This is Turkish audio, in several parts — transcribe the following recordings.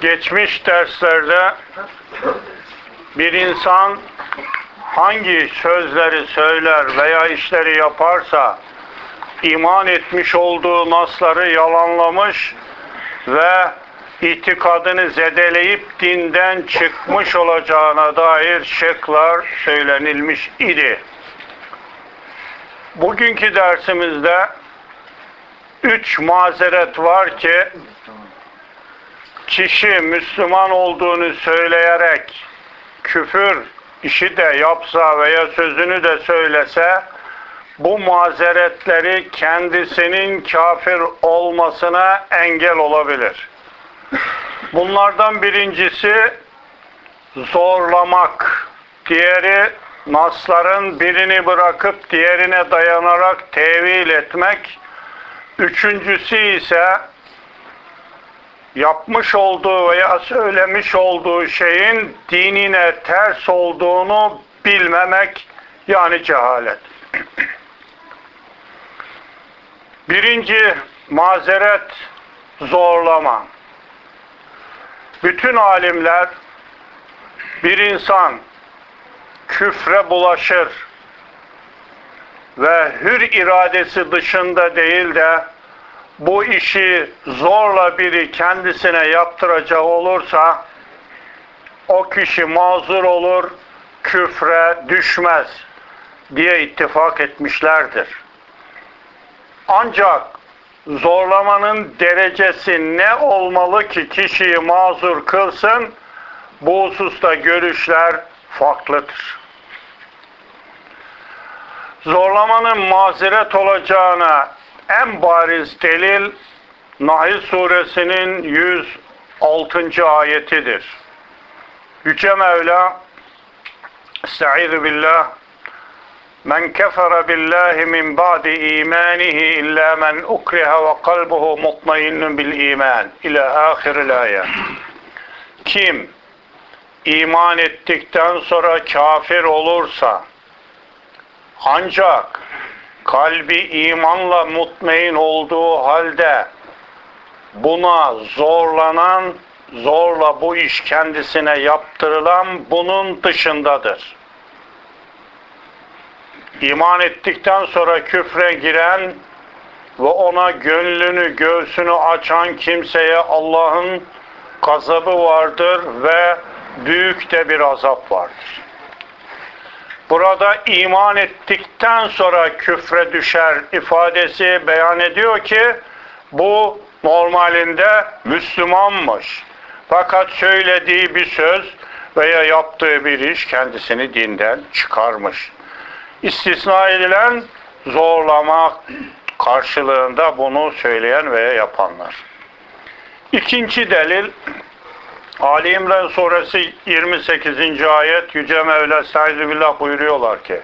geçmiş derslerde bir insan hangi sözleri söyler veya işleri yaparsa iman etmiş olduğu nasları yalanlamış ve itikadını zedeleyip dinden çıkmış olacağına dair şıklar söylenilmiş idi. Bugünkü dersimizde üç mazeret var ki kişi Müslüman olduğunu söyleyerek küfür işi de yapsa veya sözünü de söylese bu mazeretleri kendisinin kafir olmasına engel olabilir. Bunlardan birincisi zorlamak. Diğeri nasların birini bırakıp diğerine dayanarak tevil etmek. Üçüncüsü ise yapmış olduğu veya söylemiş olduğu şeyin dinine ters olduğunu bilmemek yani cehalet. Birinci mazeret zorlama. Bütün alimler bir insan küfre bulaşır ve hür iradesi dışında değil de bu işi zorla biri kendisine yaptıracak olursa o kişi mazur olur, küfre düşmez diye ittifak etmişlerdir. Ancak zorlamanın derecesi ne olmalı ki kişiyi mazur kılsın? Bu hususta görüşler farklıdır. Zorlamanın mazeret olacağına en bariz delil Nahil suresinin 106. ayetidir. Yüce Mevla Estaizu billah Men kefere billahi min ba'di imanihi illa men ukriha ve kalbuhu mutmainnun bil iman ila ahiril ayet. Kim iman ettikten sonra kafir olursa ancak kalbi imanla mutmain olduğu halde buna zorlanan, zorla bu iş kendisine yaptırılan bunun dışındadır. İman ettikten sonra küfre giren ve ona gönlünü, göğsünü açan kimseye Allah'ın gazabı vardır ve büyük de bir azap vardır. Burada iman ettikten sonra küfre düşer ifadesi beyan ediyor ki bu normalinde Müslümanmış. Fakat söylediği bir söz veya yaptığı bir iş kendisini dinden çıkarmış. İstisna edilen zorlama karşılığında bunu söyleyen veya yapanlar. İkinci delil Ali İmran suresi 28. ayet Yüce Mevla Estaizu billah buyuruyorlar ki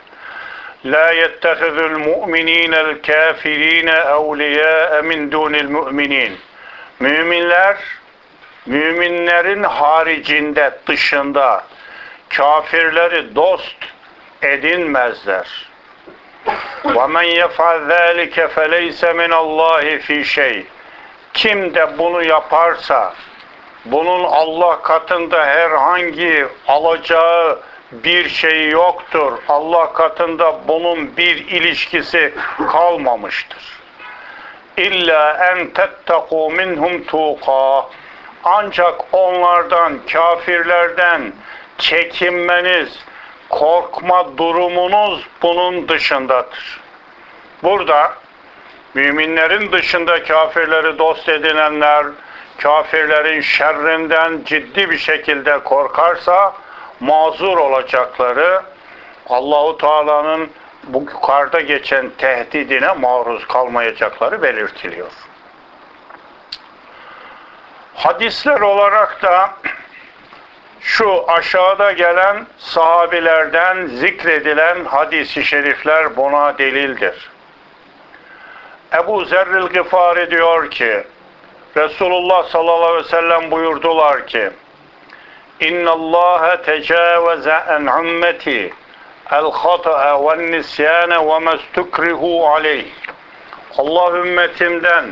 La yettehizul mu'minînel kâfirîne evliyâe min dûnil mu'minîn Müminler müminlerin haricinde, dışında kafirleri dost edinmezler. وَمَنْ يَفْعَلْ ذَٰلِكَ فَلَيْسَ مِنَ اللّٰهِ ف۪ي şey. Kim de bunu yaparsa bunun Allah katında herhangi alacağı bir şey yoktur. Allah katında bunun bir ilişkisi kalmamıştır. İlla en tetteku minhum tuqa. Ancak onlardan, kafirlerden çekinmeniz, korkma durumunuz bunun dışındadır. Burada müminlerin dışında kafirleri dost edinenler, kafirlerin şerrinden ciddi bir şekilde korkarsa mazur olacakları Allahu Teala'nın bu yukarıda geçen tehdidine maruz kalmayacakları belirtiliyor. Hadisler olarak da şu aşağıda gelen sahabilerden zikredilen hadisi şerifler buna delildir. Ebu Zerril Gıfari diyor ki Resulullah sallallahu aleyhi ve sellem buyurdular ki en ümmeti el hata'a ve nisyane ve mestukrihu aleyh. Allah ümmetimden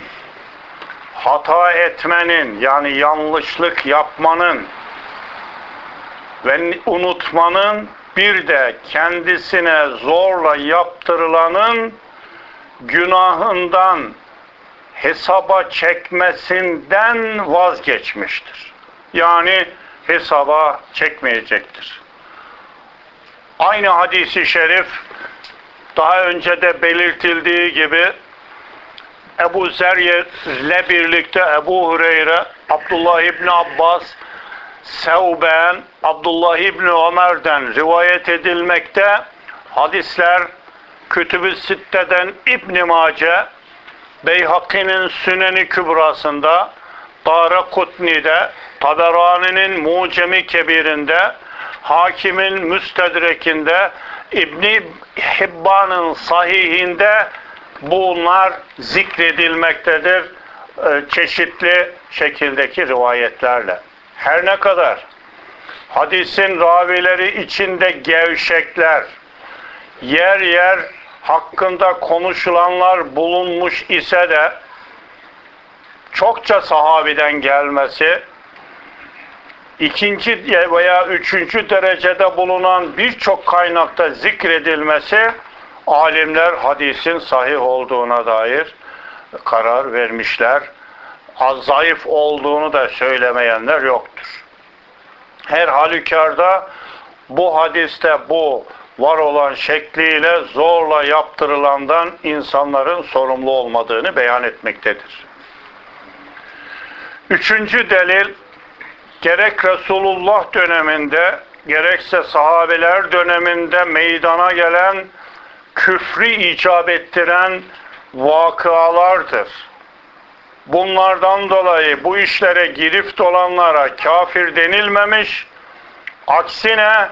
hata etmenin yani yanlışlık yapmanın ve unutmanın bir de kendisine zorla yaptırılanın günahından hesaba çekmesinden vazgeçmiştir. Yani hesaba çekmeyecektir. Aynı hadisi şerif daha önce de belirtildiği gibi Ebu Zer'le birlikte Ebu Hureyre, Abdullah İbni Abbas, Sevben, Abdullah İbni Ömer'den rivayet edilmekte. Hadisler Kütüb-ü Sitte'den İbn Mace, Beyhaki'nin Süneni Kübrasında, Dara Kutni'de, Taberani'nin Mucemi Kebir'inde, Hakim'in Müstedrek'inde, İbni Hibban'ın Sahih'inde bunlar zikredilmektedir e, çeşitli şekildeki rivayetlerle. Her ne kadar hadisin ravileri içinde gevşekler, yer yer hakkında konuşulanlar bulunmuş ise de çokça sahabiden gelmesi, ikinci veya üçüncü derecede bulunan birçok kaynakta zikredilmesi, alimler hadisin sahih olduğuna dair karar vermişler. Az zayıf olduğunu da söylemeyenler yoktur. Her halükarda bu hadiste bu var olan şekliyle zorla yaptırılandan insanların sorumlu olmadığını beyan etmektedir. Üçüncü delil gerek Resulullah döneminde gerekse sahabeler döneminde meydana gelen küfrü icap ettiren vakıalardır. Bunlardan dolayı bu işlere girift olanlara kafir denilmemiş, aksine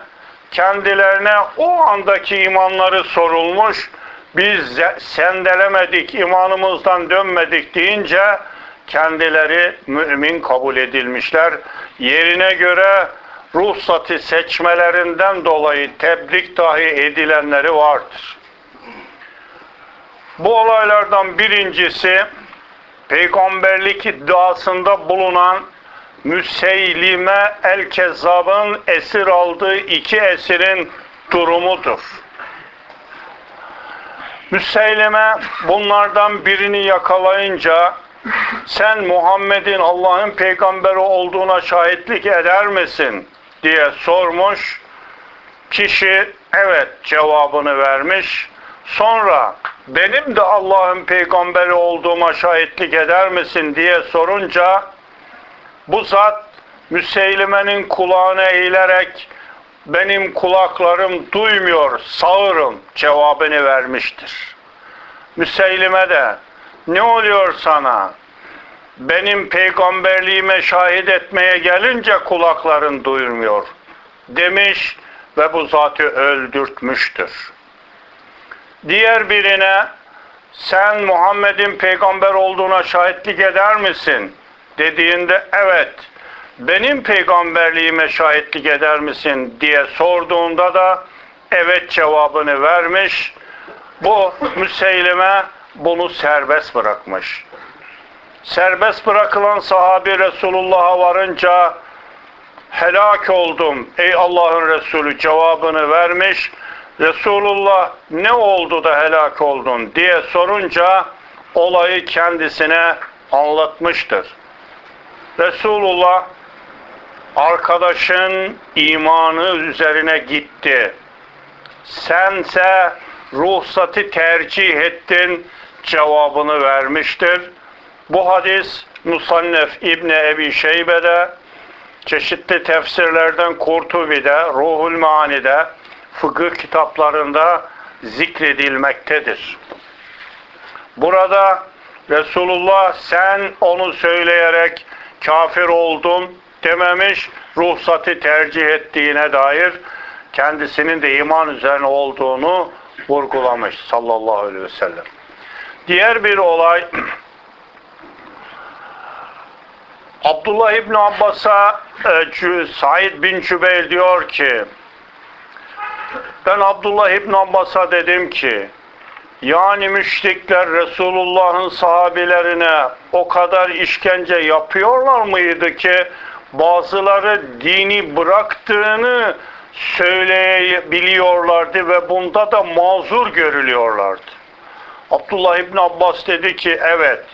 kendilerine o andaki imanları sorulmuş, biz sendelemedik, imanımızdan dönmedik deyince kendileri mümin kabul edilmişler. Yerine göre ruhsatı seçmelerinden dolayı tebrik dahi edilenleri vardır. Bu olaylardan birincisi peygamberlik iddiasında bulunan Müseylime el-Kezzab'ın esir aldığı iki esirin durumudur. Müseylime bunlardan birini yakalayınca sen Muhammed'in Allah'ın peygamberi olduğuna şahitlik eder misin diye sormuş. Kişi evet cevabını vermiş. Sonra benim de Allah'ın peygamberi olduğuma şahitlik eder misin diye sorunca bu zat Müseylime'nin kulağına eğilerek benim kulaklarım duymuyor, sağırım cevabını vermiştir. Müseylime de ne oluyor sana? Benim peygamberliğime şahit etmeye gelince kulakların duymuyor demiş ve bu zatı öldürtmüştür. Diğer birine sen Muhammed'in peygamber olduğuna şahitlik eder misin? Dediğinde evet benim peygamberliğime şahitlik eder misin diye sorduğunda da evet cevabını vermiş. Bu Müseylime bunu serbest bırakmış. Serbest bırakılan sahabi Resulullah'a varınca helak oldum ey Allah'ın Resulü cevabını vermiş. Resulullah ne oldu da helak oldun diye sorunca olayı kendisine anlatmıştır. Resulullah arkadaşın imanı üzerine gitti. Sense ruhsatı tercih ettin cevabını vermiştir. Bu hadis Musannef İbni Ebi Şeybe'de, çeşitli tefsirlerden Kurtubi'de, Ruhul Mani'de, fıkıh kitaplarında zikredilmektedir. Burada Resulullah sen onu söyleyerek kafir oldun dememiş, ruhsatı tercih ettiğine dair kendisinin de iman üzerine olduğunu vurgulamış sallallahu aleyhi ve sellem. Diğer bir olay Abdullah İbni Abbas'a e, Said bin Cübeyl diyor ki ben Abdullah İbni Abbas'a dedim ki Yani müşrikler Resulullah'ın sahabilerine o kadar işkence yapıyorlar mıydı ki bazıları dini bıraktığını söyleyebiliyorlardı ve bunda da mazur görülüyorlardı. Abdullah İbni Abbas dedi ki evet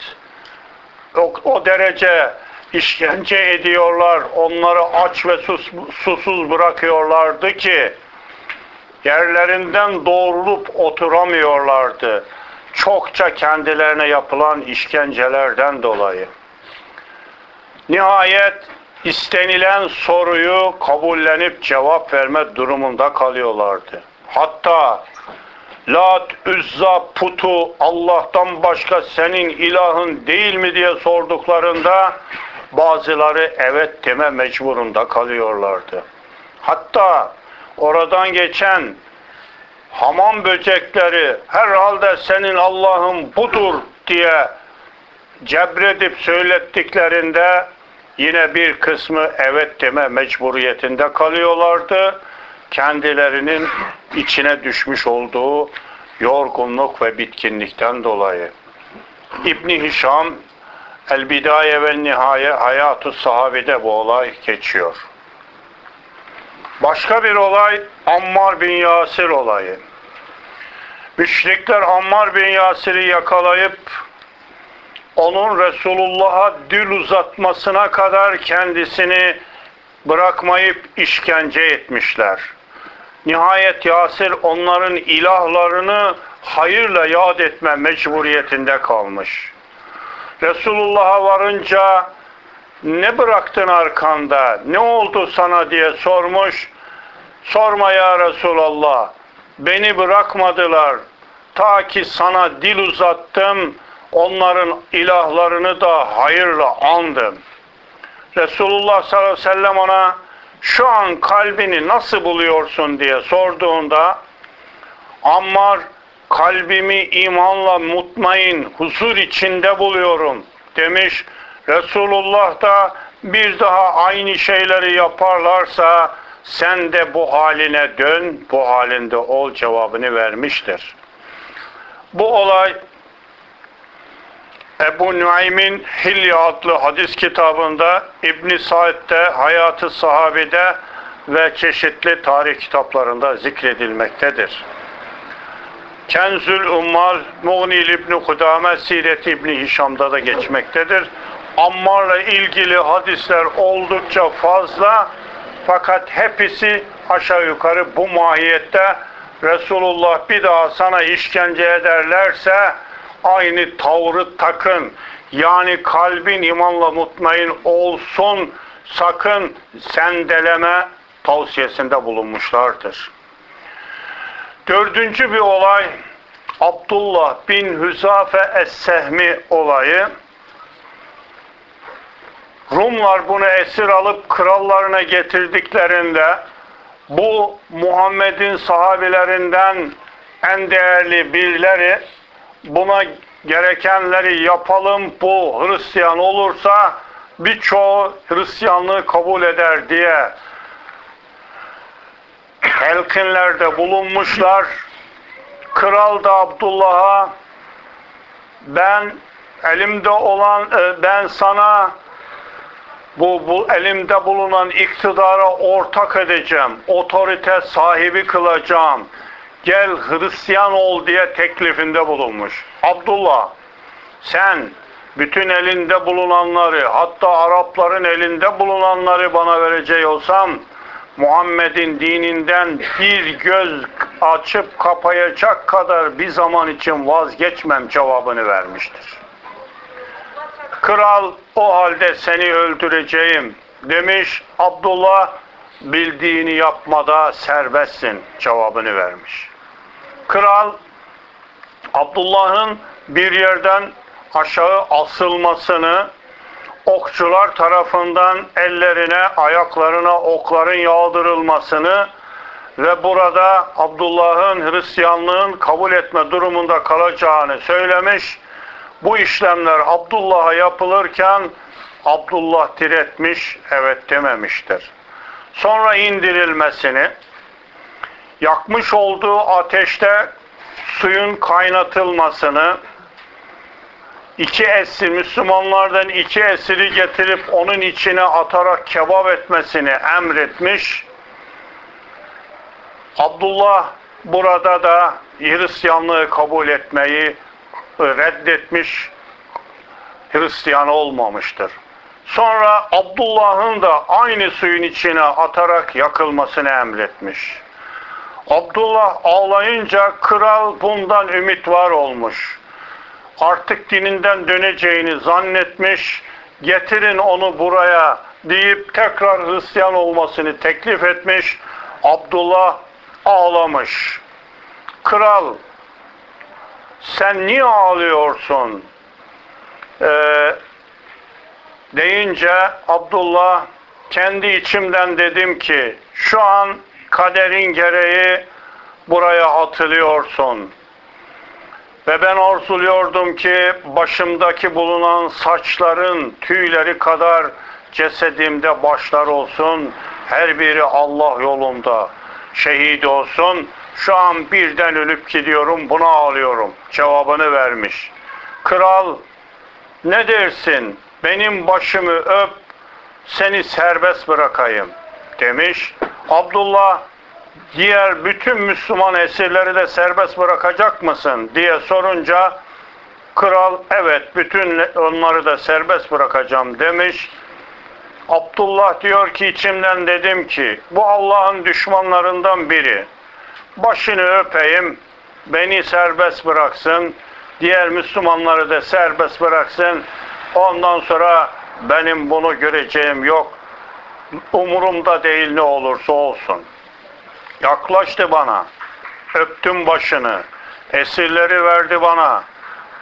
o, o derece işkence ediyorlar, onları aç ve sus, susuz bırakıyorlardı ki yerlerinden doğrulup oturamıyorlardı. Çokça kendilerine yapılan işkencelerden dolayı. Nihayet istenilen soruyu kabullenip cevap verme durumunda kalıyorlardı. Hatta Lat, Üzza, Putu Allah'tan başka senin ilahın değil mi diye sorduklarında bazıları evet deme mecburunda kalıyorlardı. Hatta oradan geçen hamam böcekleri herhalde senin Allah'ın budur diye cebredip söylettiklerinde yine bir kısmı evet deme mecburiyetinde kalıyorlardı. Kendilerinin içine düşmüş olduğu yorgunluk ve bitkinlikten dolayı. İbni Hişam El Bidaye ve Nihaye Hayatü Sahabe'de bu olay geçiyor. Başka bir olay Ammar bin Yasir olayı. Müşrikler Ammar bin Yasir'i yakalayıp onun Resulullah'a dil uzatmasına kadar kendisini bırakmayıp işkence etmişler. Nihayet Yasir onların ilahlarını hayırla yad etme mecburiyetinde kalmış. Resulullah'a varınca ne bıraktın arkanda, ne oldu sana diye sormuş. Sorma ya Resulallah, beni bırakmadılar. Ta ki sana dil uzattım, onların ilahlarını da hayırla andım. Resulullah sallallahu aleyhi ve sellem ona şu an kalbini nasıl buluyorsun diye sorduğunda Ammar kalbimi imanla mutmain, huzur içinde buluyorum demiş. Resulullah da bir daha aynı şeyleri yaparlarsa sen de bu haline dön, bu halinde ol cevabını vermiştir. Bu olay Ebu Nuaym'in Hilya adlı hadis kitabında İbn Said'de Hayatı Sahabe'de ve çeşitli tarih kitaplarında zikredilmektedir. Kenzül Ummal Muğnil İbni Kudame Siret İbni Hişam'da da geçmektedir. Ammar'la ilgili hadisler oldukça fazla fakat hepsi aşağı yukarı bu mahiyette Resulullah bir daha sana işkence ederlerse aynı tavrı takın. Yani kalbin imanla mutmain olsun sakın sendeleme tavsiyesinde bulunmuşlardır. Dördüncü bir olay Abdullah bin Hüzafe Es-Sehmi olayı. Rumlar bunu esir alıp krallarına getirdiklerinde bu Muhammed'in sahabilerinden en değerli birileri buna gerekenleri yapalım bu Hristiyan olursa birçoğu Hristiyanlığı kabul eder diye telkinlerde bulunmuşlar. Kral da Abdullah'a ben elimde olan e, ben sana bu, bu elimde bulunan iktidara ortak edeceğim. Otorite sahibi kılacağım. Gel Hristiyan ol diye teklifinde bulunmuş. Abdullah sen bütün elinde bulunanları hatta Arapların elinde bulunanları bana vereceği olsam Muhammed'in dininden bir göz açıp kapayacak kadar bir zaman için vazgeçmem cevabını vermiştir. Kral o halde seni öldüreceğim demiş. Abdullah bildiğini yapmada serbestsin cevabını vermiş. Kral Abdullah'ın bir yerden aşağı asılmasını okçular tarafından ellerine, ayaklarına okların yağdırılmasını ve burada Abdullah'ın Hristiyanlığın kabul etme durumunda kalacağını söylemiş. Bu işlemler Abdullah'a yapılırken Abdullah diretmiş, evet dememiştir. Sonra indirilmesini, yakmış olduğu ateşte suyun kaynatılmasını, iki esir, Müslümanlardan iki esiri getirip onun içine atarak kebap etmesini emretmiş. Abdullah burada da Hristiyanlığı kabul etmeyi reddetmiş, Hristiyan olmamıştır. Sonra Abdullah'ın da aynı suyun içine atarak yakılmasını emretmiş. Abdullah ağlayınca kral bundan ümit var olmuş. Artık dininden döneceğini zannetmiş. Getirin onu buraya deyip tekrar Hristiyan olmasını teklif etmiş. Abdullah ağlamış. Kral sen niye ağlıyorsun? Ee, deyince Abdullah kendi içimden dedim ki şu an kaderin gereği buraya atılıyorsun. Ve ben arzuluyordum ki başımdaki bulunan saçların tüyleri kadar cesedimde başlar olsun. Her biri Allah yolunda şehit olsun. Şu an birden ölüp gidiyorum buna ağlıyorum. Cevabını vermiş. Kral ne dersin? Benim başımı öp seni serbest bırakayım demiş. Abdullah diğer bütün Müslüman esirleri de serbest bırakacak mısın diye sorunca kral evet bütün onları da serbest bırakacağım demiş. Abdullah diyor ki içimden dedim ki bu Allah'ın düşmanlarından biri. Başını öpeyim, beni serbest bıraksın, diğer Müslümanları da serbest bıraksın. Ondan sonra benim bunu göreceğim yok. Umurumda değil ne olursa olsun. Yaklaştı bana. Öptüm başını. Esirleri verdi bana.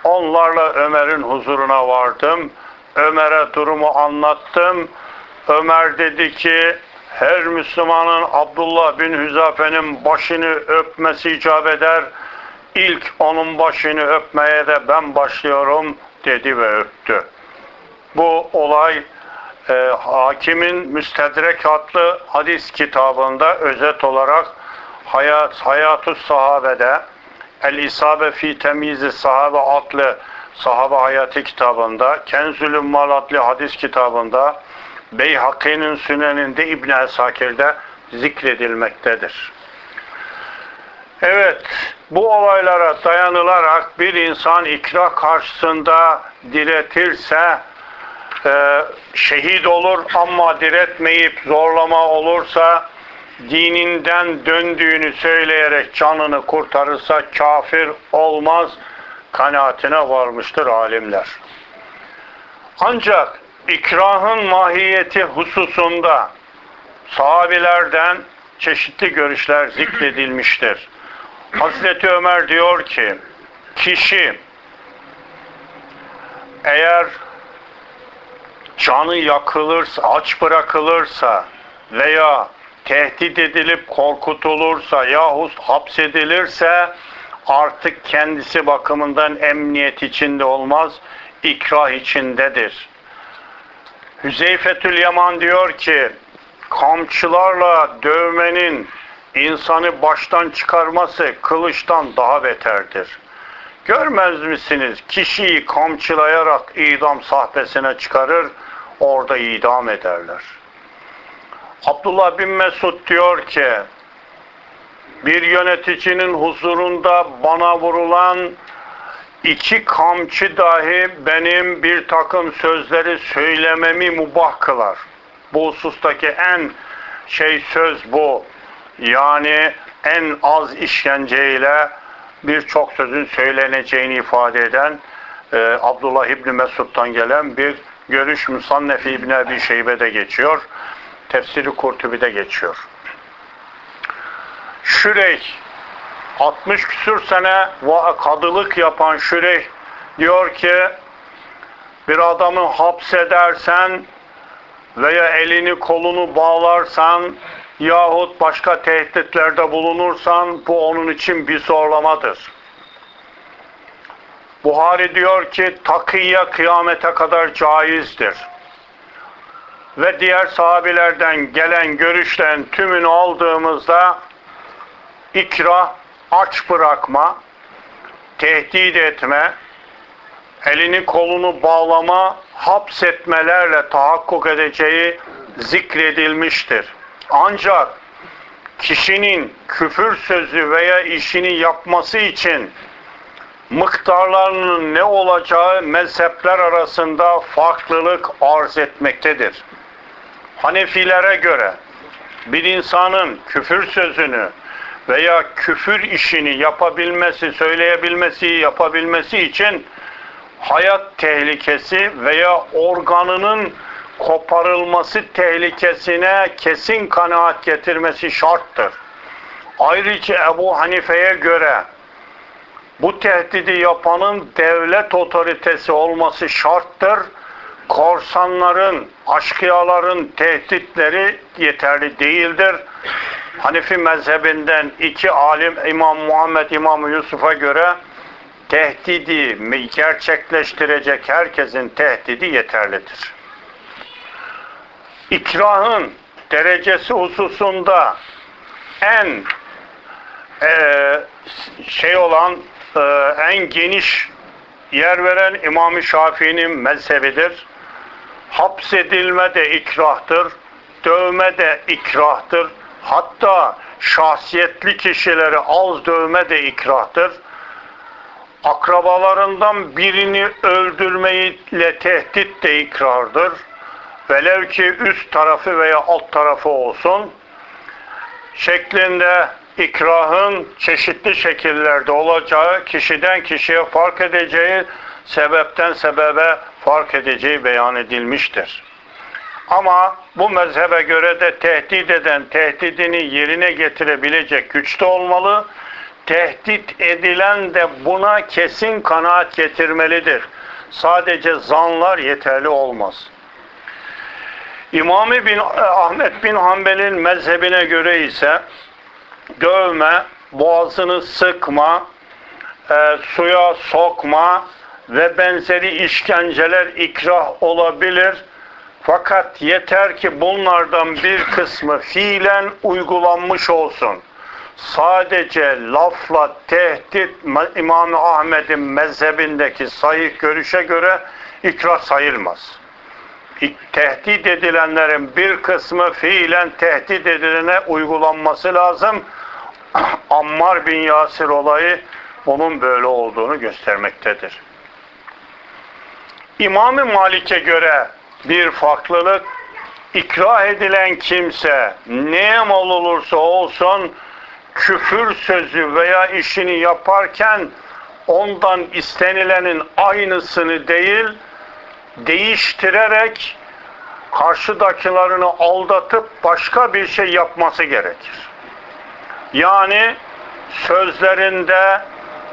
Onlarla Ömer'in huzuruna vardım. Ömer'e durumu anlattım. Ömer dedi ki her Müslümanın Abdullah bin Hüzafe'nin başını öpmesi icap eder. İlk onun başını öpmeye de ben başlıyorum dedi ve öptü. Bu olay e, hakimin Müstedrek adlı hadis kitabında özet olarak Hayat Hayatus Sahabe'de El İsabe fi Temizi Sahabe adlı sahabe hayatı kitabında Kenzülü Mal adlı hadis kitabında Beyhaki'nin Süneninde İbn Esakir'de zikredilmektedir. Evet, bu olaylara dayanılarak bir insan ikrah karşısında diretirse e, şehit olur ama diretmeyip zorlama olursa dininden döndüğünü söyleyerek canını kurtarırsa kafir olmaz kanaatine varmıştır alimler. Ancak ikrahın mahiyeti hususunda sahabilerden çeşitli görüşler zikredilmiştir. Hazreti Ömer diyor ki kişi eğer canı yakılırsa, aç bırakılırsa veya tehdit edilip korkutulursa yahut hapsedilirse artık kendisi bakımından emniyet içinde olmaz, ikrah içindedir. Hüzeyfetül Yaman diyor ki, kamçılarla dövmenin insanı baştan çıkarması kılıçtan daha beterdir. Görmez misiniz? Kişiyi kamçılayarak idam sahbesine çıkarır, orada idam ederler. Abdullah bin Mesud diyor ki, bir yöneticinin huzurunda bana vurulan iki kamçı dahi benim bir takım sözleri söylememi mubah kılar. Bu husustaki en şey söz bu. Yani en az işkenceyle birçok sözün söyleneceğini ifade eden e, Abdullah İbni Mesud'dan gelen bir görüş Musannefi İbni Ebi Şeybe'de geçiyor. Tefsiri Kurtubi'de geçiyor. Şüreyh 60 küsür sene kadılık yapan Şüreyh diyor ki bir adamı hapsedersen veya elini kolunu bağlarsan yahut başka tehditlerde bulunursan bu onun için bir zorlamadır. Buhari diyor ki takiyye kıyamete kadar caizdir. Ve diğer sahabilerden gelen görüşlerin tümünü aldığımızda ikra, aç bırakma tehdit etme, elini kolunu bağlama, hapsetmelerle tahakkuk edeceği zikredilmiştir. Ancak kişinin küfür sözü veya işini yapması için miktarlarının ne olacağı mezhepler arasında farklılık arz etmektedir. Hanefilere göre bir insanın küfür sözünü veya küfür işini yapabilmesi, söyleyebilmesi, yapabilmesi için hayat tehlikesi veya organının koparılması tehlikesine kesin kanaat getirmesi şarttır. Ayrıca Ebu Hanife'ye göre bu tehdidi yapanın devlet otoritesi olması şarttır. Korsanların, aşkıyaların tehditleri yeterli değildir. Hanifi mezhebinden iki alim İmam Muhammed İmam Yusuf'a göre tehdidi gerçekleştirecek herkesin tehdidi yeterlidir. İkrahın derecesi hususunda en e, şey olan e, en geniş yer veren İmam-ı Şafii'nin mezhebidir. Hapsedilme de ikrahtır, dövme de ikrahtır. Hatta şahsiyetli kişileri az dövme de ikrahtır. Akrabalarından birini öldürmeyle tehdit de ikrardır. Velev ki üst tarafı veya alt tarafı olsun. Şeklinde ikrahın çeşitli şekillerde olacağı, kişiden kişiye fark edeceği, sebepten sebebe fark edeceği beyan edilmiştir. Ama bu mezhebe göre de tehdit eden tehdidini yerine getirebilecek güçte olmalı. Tehdit edilen de buna kesin kanaat getirmelidir. Sadece zanlar yeterli olmaz. İmami bin Ahmet bin Hanbel'in mezhebine göre ise dövme, boğazını sıkma, e, suya sokma ve benzeri işkenceler ikrah olabilir. Fakat yeter ki bunlardan bir kısmı fiilen uygulanmış olsun. Sadece lafla tehdit İmam Ahmet'in mezhebindeki sahih görüşe göre ikrah sayılmaz. Tehdit edilenlerin bir kısmı fiilen tehdit edilene uygulanması lazım. Ammar bin Yasir olayı onun böyle olduğunu göstermektedir. İmam-ı Malik'e göre bir farklılık ikrah edilen kimse neye mal olursa olsun küfür sözü veya işini yaparken ondan istenilenin aynısını değil değiştirerek karşıdakilerini aldatıp başka bir şey yapması gerekir. Yani sözlerinde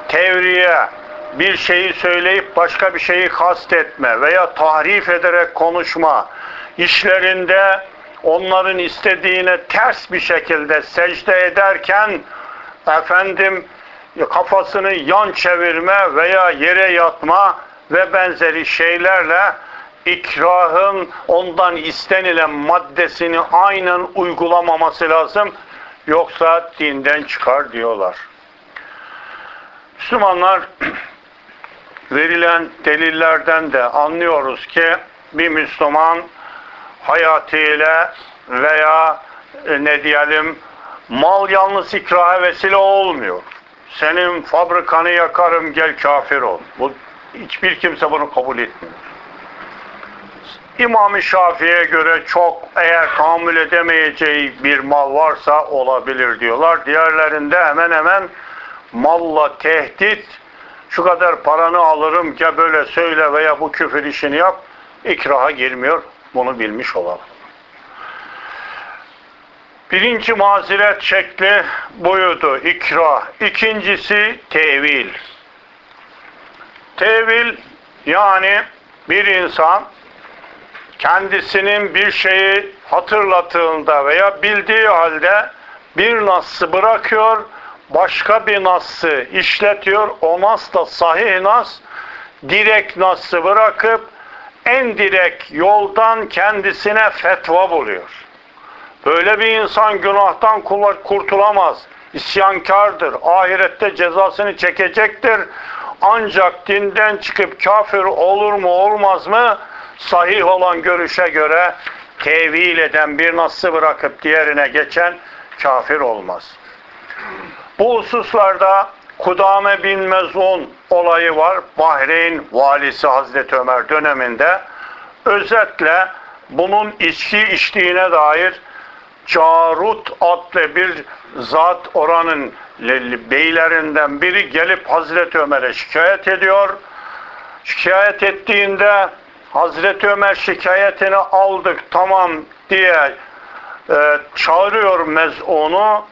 tevriye, bir şeyi söyleyip başka bir şeyi kastetme veya tahrif ederek konuşma, işlerinde onların istediğine ters bir şekilde secde ederken efendim kafasını yan çevirme veya yere yatma ve benzeri şeylerle ikrahın ondan istenilen maddesini aynen uygulamaması lazım. Yoksa dinden çıkar diyorlar. Müslümanlar verilen delillerden de anlıyoruz ki bir Müslüman hayatıyla veya e, ne diyelim mal yalnız ikraha vesile olmuyor. Senin fabrikanı yakarım gel kafir ol. Bu hiçbir kimse bunu kabul etmiyor. İmam-ı Şafii'ye göre çok eğer tahammül edemeyeceği bir mal varsa olabilir diyorlar. Diğerlerinde hemen hemen malla tehdit şu kadar paranı alırım ya böyle söyle veya bu küfür işini yap ikraha girmiyor. Bunu bilmiş olalım. Birinci mazeret şekli buydu. İkrah. İkincisi tevil. Tevil yani bir insan kendisinin bir şeyi hatırlattığında veya bildiği halde bir nassı bırakıyor, başka bir nassı işletiyor. O nas da sahih nas, direkt nassı bırakıp en direkt yoldan kendisine fetva buluyor. Böyle bir insan günahtan kurtulamaz. isyankardır. Ahirette cezasını çekecektir. Ancak dinden çıkıp kafir olur mu olmaz mı? Sahih olan görüşe göre tevil eden bir nasıl bırakıp diğerine geçen kafir olmaz. Bu hususlarda Kudame bin Mezun olayı var. Bahreyn valisi Hazreti Ömer döneminde. Özetle bunun içki içtiğine dair Carut adlı bir zat oranın beylerinden biri gelip Hazreti Ömer'e şikayet ediyor. Şikayet ettiğinde Hazreti Ömer şikayetini aldık tamam diye e, çağırıyor mezunu.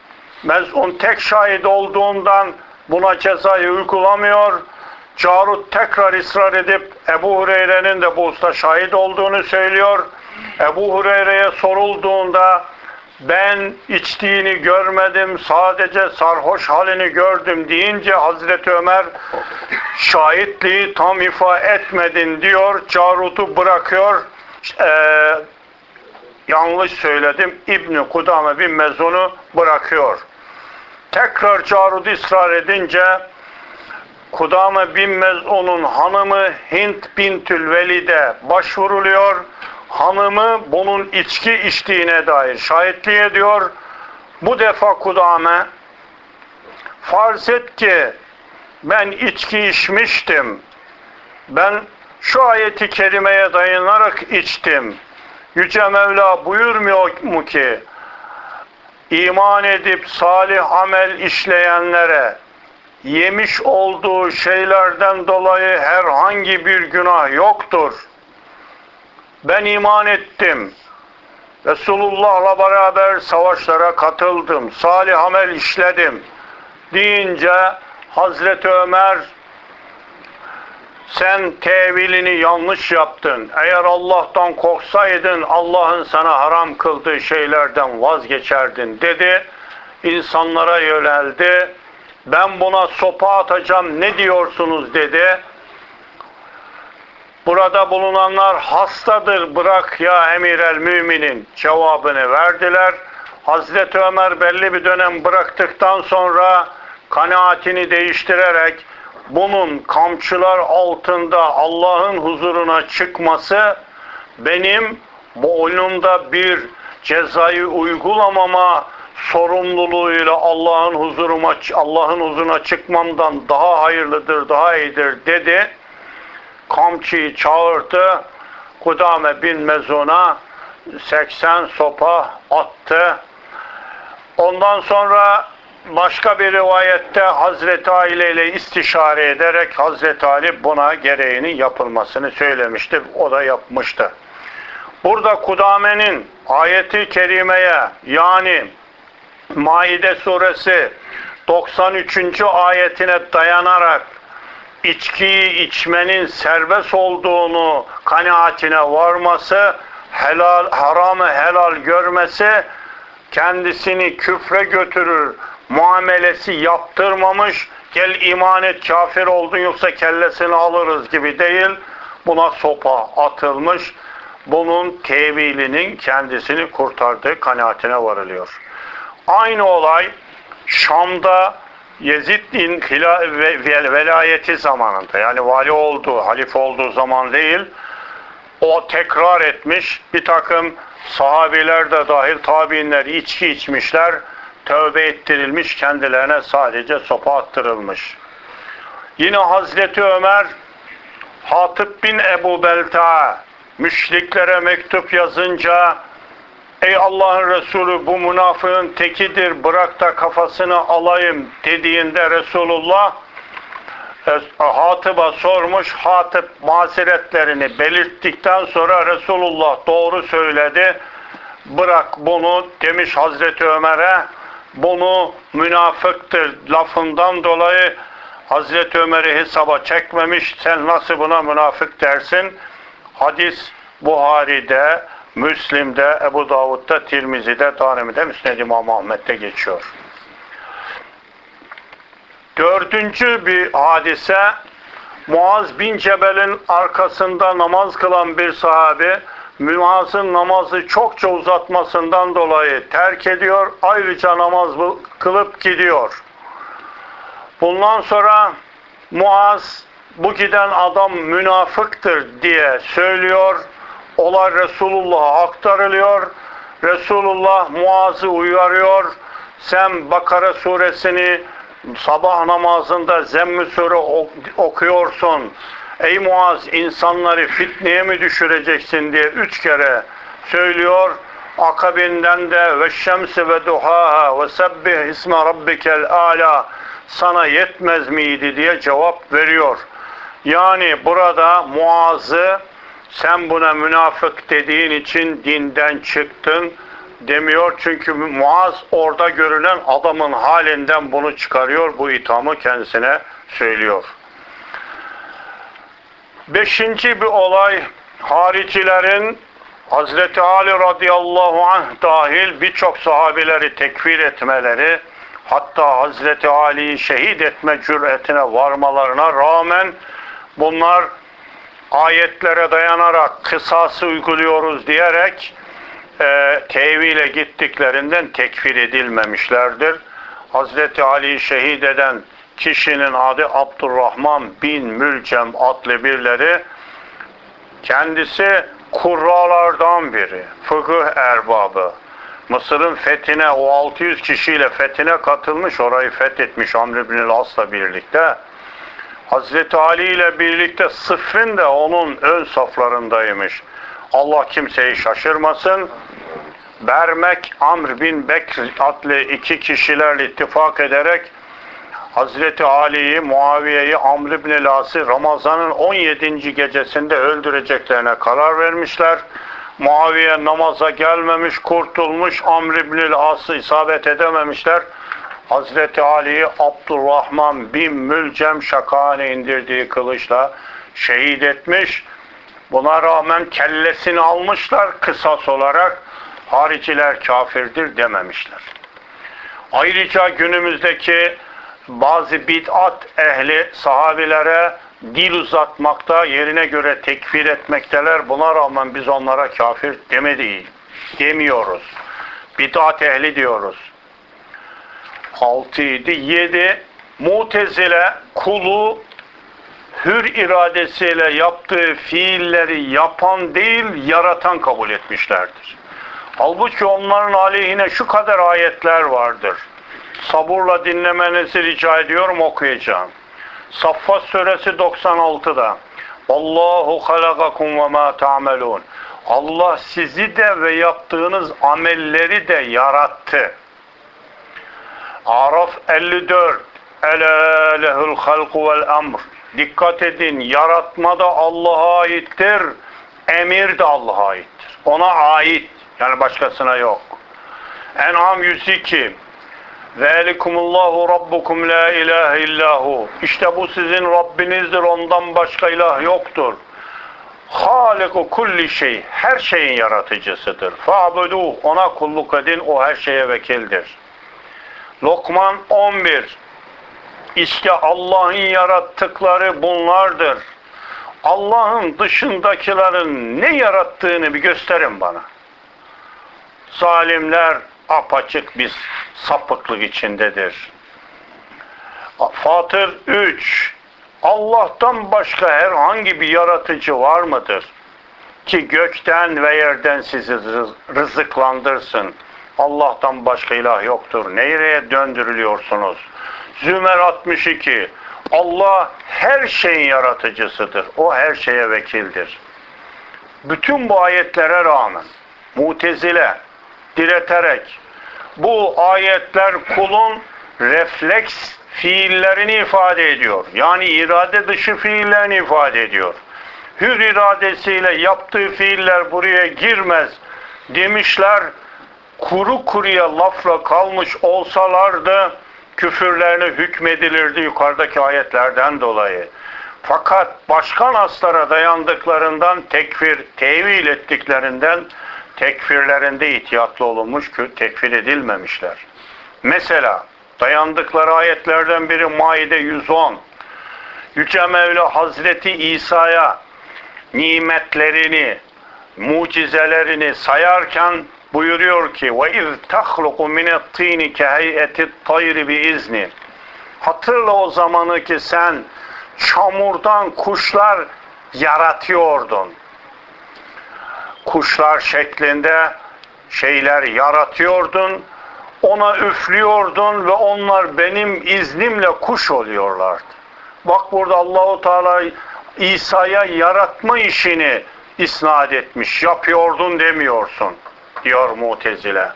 Mezun tek şahit olduğundan buna cezayı uygulamıyor. Carut tekrar ısrar edip Ebu Hureyre'nin de bu usta şahit olduğunu söylüyor. Ebu Hureyre'ye sorulduğunda ben içtiğini görmedim sadece sarhoş halini gördüm deyince Hazreti Ömer şahitliği tam ifa etmedin diyor. Carut'u bırakıyor. Ee, yanlış söyledim. İbni Kudame bin Mezun'u bırakıyor. Tekrar Carut ısrar edince Kudame bin Mezun'un hanımı Hint bintül Velid'e başvuruluyor hanımı bunun içki içtiğine dair şahitliği ediyor. Bu defa Kudame farz et ki ben içki içmiştim. Ben şu ayeti kerimeye dayanarak içtim. Yüce Mevla buyurmuyor mu ki iman edip salih amel işleyenlere yemiş olduğu şeylerden dolayı herhangi bir günah yoktur ben iman ettim. Resulullah'la beraber savaşlara katıldım. Salih amel işledim. Deyince Hazreti Ömer sen tevilini yanlış yaptın. Eğer Allah'tan korksaydın Allah'ın sana haram kıldığı şeylerden vazgeçerdin dedi. İnsanlara yöneldi. Ben buna sopa atacağım ne diyorsunuz dedi. Burada bulunanlar hastadır bırak ya emir el müminin cevabını verdiler. Hazreti Ömer belli bir dönem bıraktıktan sonra kanaatini değiştirerek bunun kamçılar altında Allah'ın huzuruna çıkması benim boynumda bir cezayı uygulamama sorumluluğuyla Allah'ın huzuruma Allah'ın huzuruna çıkmamdan daha hayırlıdır, daha iyidir dedi kamçıyı çağırdı. Kudame bin Mezun'a 80 sopa attı. Ondan sonra başka bir rivayette Hazreti Ali ile istişare ederek Hazreti Ali buna gereğinin yapılmasını söylemişti. O da yapmıştı. Burada Kudame'nin ayeti kerimeye yani Maide suresi 93. ayetine dayanarak içkiyi içmenin serbest olduğunu kanaatine varması, helal haramı helal görmesi kendisini küfre götürür. Muamelesi yaptırmamış, gel iman et kafir oldun yoksa kellesini alırız gibi değil. Buna sopa atılmış. Bunun tevilinin kendisini kurtardığı kanaatine varılıyor. Aynı olay Şam'da Yezid'in velayeti zamanında yani vali olduğu, halife olduğu zaman değil o tekrar etmiş bir takım sahabiler de dahil tabiinler içki içmişler tövbe ettirilmiş kendilerine sadece sopa attırılmış. Yine Hazreti Ömer Hatip bin Ebu Belta müşriklere mektup yazınca Ey Allah'ın Resulü bu münafığın tekidir bırak da kafasını alayım dediğinde Resulullah Hatip'a sormuş. Hatip maziretlerini belirttikten sonra Resulullah doğru söyledi. Bırak bunu demiş Hazreti Ömer'e. Bunu münafıktır lafından dolayı Hazreti Ömer'i hesaba çekmemiş. Sen nasıl buna münafık dersin? Hadis Buhari'de Müslim'de, Ebu Davud'da, Tirmizi'de, Darimi'de, Müsned İmam Ahmet'te geçiyor. Dördüncü bir hadise, Muaz bin Cebel'in arkasında namaz kılan bir sahabi, Muaz'ın namazı çokça uzatmasından dolayı terk ediyor. Ayrıca namaz kılıp gidiyor. Bundan sonra Muaz bu giden adam münafıktır diye söylüyor. Olay Resulullah'a aktarılıyor. Resulullah Muaz'ı uyarıyor. Sen Bakara suresini sabah namazında zemm sure okuyorsun. Ey Muaz insanları fitneye mi düşüreceksin diye üç kere söylüyor. Akabinden de ve şemsi ve duhaha ve sebbih isme rabbikel ala sana yetmez miydi diye cevap veriyor. Yani burada Muaz'ı sen buna münafık dediğin için dinden çıktın demiyor. Çünkü Muaz orada görülen adamın halinden bunu çıkarıyor. Bu ithamı kendisine söylüyor. Beşinci bir olay haricilerin Hazreti Ali radıyallahu anh dahil birçok sahabileri tekfir etmeleri hatta Hazreti Ali'yi şehit etme cüretine varmalarına rağmen bunlar ayetlere dayanarak kısası uyguluyoruz diyerek e, tevhile gittiklerinden tekfir edilmemişlerdir. Hazreti Ali'yi şehit eden kişinin adı Abdurrahman bin Mülcem adlı birileri kendisi kurralardan biri, fıkıh erbabı. Mısır'ın fethine, o 600 kişiyle fethine katılmış, orayı fethetmiş Amr ibn As'la birlikte. Hazreti Ali ile birlikte Sıffin de onun ön saflarındaymış. Allah kimseyi şaşırmasın. Bermek, Amr bin Bekr adlı iki kişilerle ittifak ederek Hazreti Ali'yi, Muaviye'yi, Amr ibn Las'ı Ramazan'ın 17. gecesinde öldüreceklerine karar vermişler. Muaviye namaza gelmemiş, kurtulmuş, Amr ibn As'ı isabet edememişler. Hazreti Ali'yi Abdurrahman bin Mülcem şakane indirdiği kılıçla şehit etmiş. Buna rağmen kellesini almışlar kısas olarak hariciler kafirdir dememişler. Ayrıca günümüzdeki bazı bid'at ehli sahabilere dil uzatmakta, yerine göre tekfir etmekteler. Buna rağmen biz onlara kafir demedi, demiyoruz. Bid'at ehli diyoruz. 6, 7, 7 Mutezile kulu hür iradesiyle yaptığı fiilleri yapan değil, yaratan kabul etmişlerdir. Halbuki onların aleyhine şu kadar ayetler vardır. Sabırla dinlemenizi rica ediyorum okuyacağım. Saffat suresi 96'da Allahu halakakum ve ma ta'melun. Allah sizi de ve yaptığınız amelleri de yarattı. Araf 54 Ela lehul halku vel emr. Dikkat edin, yaratma da Allah'a aittir, emir de Allah'a aittir. Ona ait, yani başkasına yok. En'am 102 Zelikumullahu Rabbukum la ilahe illahu. İşte bu sizin Rabbinizdir, ondan başka ilah yoktur. Haliku kulli şey, her şeyin yaratıcısıdır. Fa'budu, ona kulluk edin, o her şeye vekildir. Lokman 11 İşte Allah'ın yarattıkları bunlardır. Allah'ın dışındakilerin ne yarattığını bir gösterin bana. Zalimler apaçık bir sapıklık içindedir. Fatır 3 Allah'tan başka herhangi bir yaratıcı var mıdır? Ki gökten ve yerden sizi rızıklandırsın. Allah'tan başka ilah yoktur. Nereye döndürülüyorsunuz? Zümer 62 Allah her şeyin yaratıcısıdır. O her şeye vekildir. Bütün bu ayetlere rağmen mutezile direterek bu ayetler kulun refleks fiillerini ifade ediyor. Yani irade dışı fiillerini ifade ediyor. Hür iradesiyle yaptığı fiiller buraya girmez demişler. Kuru kuruya lafla kalmış olsalardı küfürlerine hükmedilirdi yukarıdaki ayetlerden dolayı. Fakat başka naslara dayandıklarından tekfir, tevil ettiklerinden tekfirlerinde ihtiyatlı olunmuş, tekfir edilmemişler. Mesela dayandıkları ayetlerden biri Maide 110. Yüce Mevla Hazreti İsa'ya nimetlerini mucizelerini sayarken buyuruyor ki ve iz tahluqu min at-tin ke hay'ati bi izni. Hatırla o zamanı ki sen çamurdan kuşlar yaratıyordun. Kuşlar şeklinde şeyler yaratıyordun. Ona üflüyordun ve onlar benim iznimle kuş oluyorlardı. Bak burada Allahu Teala İsa'ya yaratma işini isnat etmiş. Yapıyordun demiyorsun diyor Mutezile.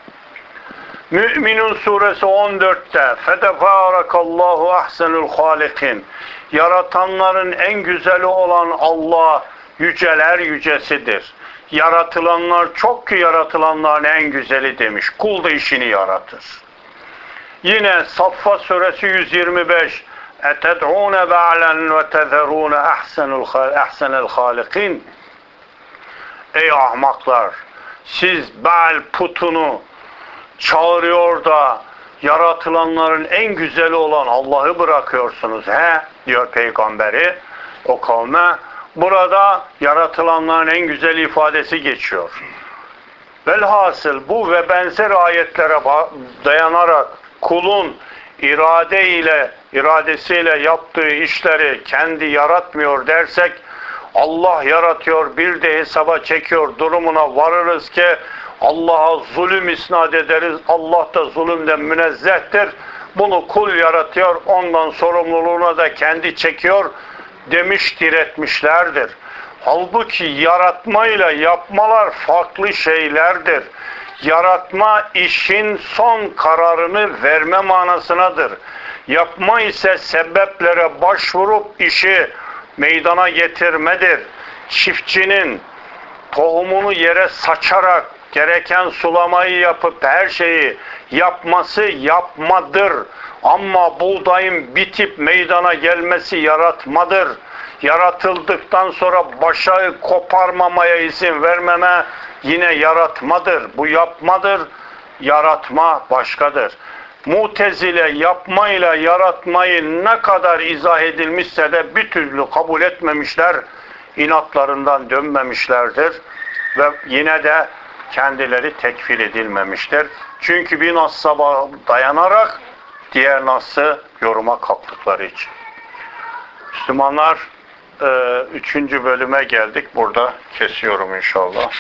Mü'minun suresi 14'te Fedefârakallahu ahsenul halikin Yaratanların en güzeli olan Allah yüceler yücesidir. Yaratılanlar çok ki yaratılanların en güzeli demiş. Kul da işini yaratır. Yine Saffa suresi 125 eted'ûne ba'len ve tezerûne ahsenel halikin Ey ahmaklar! Siz Baal putunu çağırıyor da yaratılanların en güzeli olan Allah'ı bırakıyorsunuz he diyor peygamberi o kavme burada yaratılanların en güzel ifadesi geçiyor velhasıl bu ve benzer ayetlere dayanarak kulun irade ile iradesiyle yaptığı işleri kendi yaratmıyor dersek Allah yaratıyor bir de hesaba çekiyor durumuna varırız ki Allah'a zulüm isnat ederiz. Allah da zulümden münezzehtir. Bunu kul yaratıyor. Ondan sorumluluğuna da kendi çekiyor demiş diretmişlerdir. Halbuki yaratmayla yapmalar farklı şeylerdir. Yaratma işin son kararını verme manasınadır. Yapma ise sebeplere başvurup işi meydana getirmedir. Çiftçinin tohumunu yere saçarak gereken sulamayı yapıp her şeyi yapması yapmadır. Ama buğdayın bitip meydana gelmesi yaratmadır. Yaratıldıktan sonra başa koparmamaya izin vermeme yine yaratmadır. Bu yapmadır, yaratma başkadır. Mutezile yapmayla yaratmayı ne kadar izah edilmişse de bir türlü kabul etmemişler, inatlarından dönmemişlerdir ve yine de kendileri tekfir edilmemiştir. Çünkü bir nassa dayanarak diğer nası yoruma kalktıkları için. Müslümanlar e, üçüncü bölüme geldik. Burada kesiyorum inşallah.